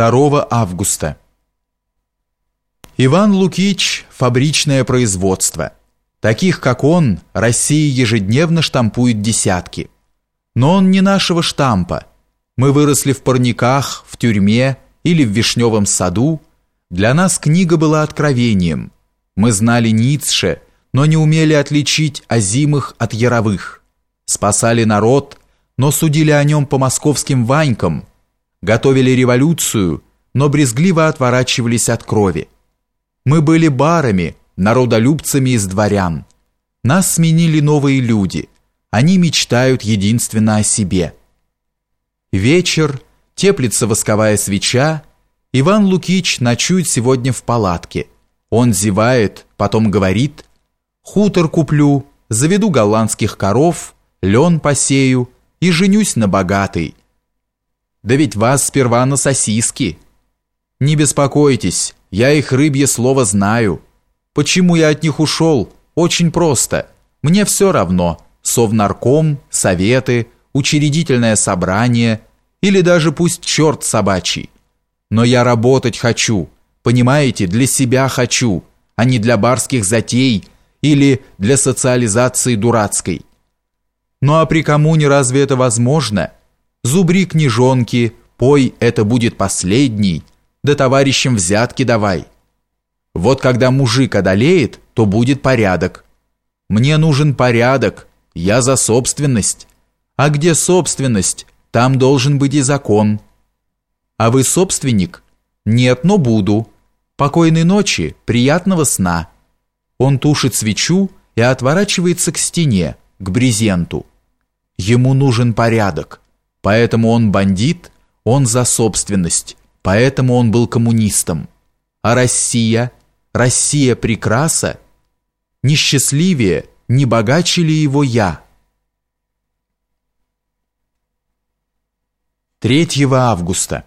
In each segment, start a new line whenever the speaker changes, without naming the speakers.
2 августа. Иван Лукич – фабричное производство. Таких, как он, Россия ежедневно штампует десятки. Но он не нашего штампа. Мы выросли в парниках, в тюрьме или в вишневом саду. Для нас книга была откровением. Мы знали Ницше, но не умели отличить озимых от яровых. Спасали народ, но судили о нем по московским ванькам – готовили революцию, но брезгливо отворачивались от крови. Мы были барами, народолюбцами из дворян. Нас сменили новые люди. Они мечтают единственно о себе. Вечер, теплится восковая свеча, Иван Лукич ночует сегодня в палатке. Он зевает, потом говорит, «Хутор куплю, заведу голландских коров, лен посею и женюсь на богатой, да ведь вас сперва на сосиски. Не беспокойтесь, я их рыбье слово знаю. Почему я от них ушел? Очень просто. Мне все равно. Совнарком, советы, учредительное собрание или даже пусть черт собачий. Но я работать хочу, понимаете, для себя хочу, а не для барских затей или для социализации дурацкой. Ну а при коммуне разве это возможно? Зубри книжонки, пой, это будет последний, да товарищам взятки давай. Вот когда мужик одолеет, то будет порядок. Мне нужен порядок, я за собственность. А где собственность, там должен быть и закон. А вы собственник? Нет, но буду. Покойной ночи, приятного сна. Он тушит свечу и отворачивается к стене, к брезенту. Ему нужен порядок. Поэтому он бандит, он за собственность, поэтому он был коммунистом. А Россия, Россия прекраса, не счастливее, не богаче ли его я? 3 августа.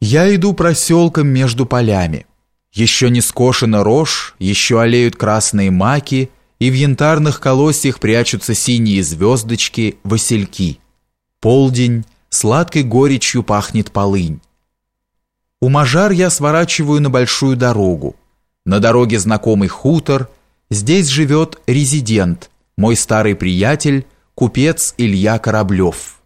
Я иду проселком между полями. Еще не скошена рожь, еще олеют красные маки, и в янтарных колосьях прячутся синие звездочки, васильки. Полдень, сладкой горечью пахнет полынь. У Мажар я сворачиваю на большую дорогу. На дороге знакомый хутор. Здесь живет резидент, мой старый приятель, купец Илья Кораблев.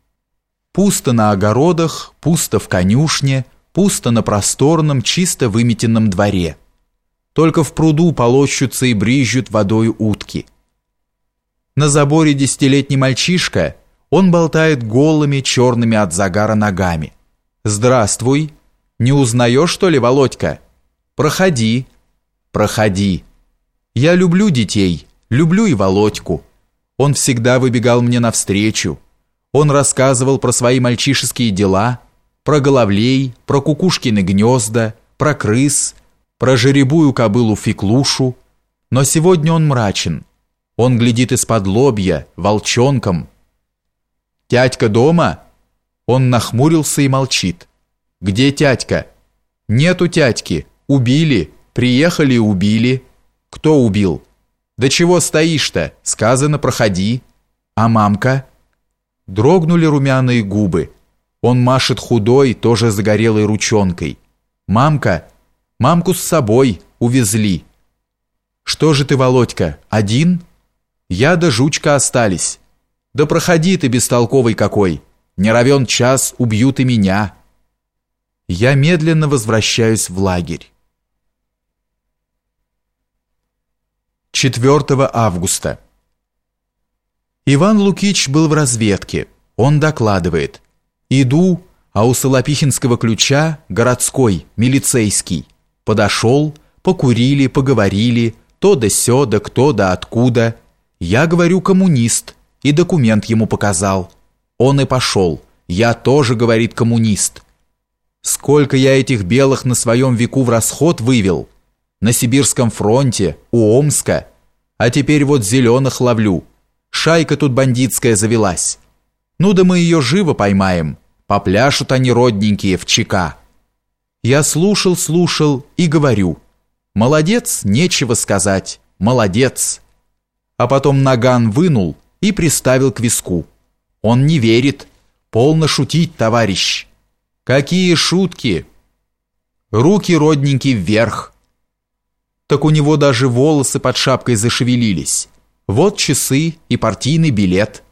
Пусто на огородах, пусто в конюшне, пусто на просторном, чисто выметенном дворе. Только в пруду полощутся и брызжут водой утки. На заборе десятилетний мальчишка – он болтает голыми, черными от загара ногами. «Здравствуй! Не узнаешь, что ли, Володька? Проходи, проходи. Я люблю детей, люблю и Володьку. Он всегда выбегал мне навстречу. Он рассказывал про свои мальчишеские дела, про головлей, про кукушкины гнезда, про крыс, про жеребую кобылу Феклушу. Но сегодня он мрачен. Он глядит из-под лобья, волчонком, «Тятька дома?» Он нахмурился и молчит. «Где тятька?» «Нету тятьки. Убили. Приехали и убили». «Кто убил?» «Да чего стоишь-то? Сказано, проходи». «А мамка?» Дрогнули румяные губы. Он машет худой, тоже загорелой ручонкой. «Мамка? Мамку с собой увезли». «Что же ты, Володька, один?» «Я да жучка остались». Да проходи ты, бестолковый какой! Не равен час, убьют и меня!» Я медленно возвращаюсь в лагерь. 4 августа. Иван Лукич был в разведке. Он докладывает. «Иду, а у Солопихинского ключа городской, милицейский. Подошел, покурили, поговорили, то да сё, да кто да откуда. Я говорю коммунист» и документ ему показал. Он и пошел. Я тоже, говорит коммунист. Сколько я этих белых на своем веку в расход вывел. На Сибирском фронте, у Омска. А теперь вот зеленых ловлю. Шайка тут бандитская завелась. Ну да мы ее живо поймаем. Попляшут они родненькие в ЧК. Я слушал, слушал и говорю. Молодец, нечего сказать. Молодец. А потом наган вынул и приставил к виску. Он не верит. Полно шутить, товарищ. Какие шутки! Руки родненькие вверх. Так у него даже волосы под шапкой зашевелились. Вот часы и партийный билет.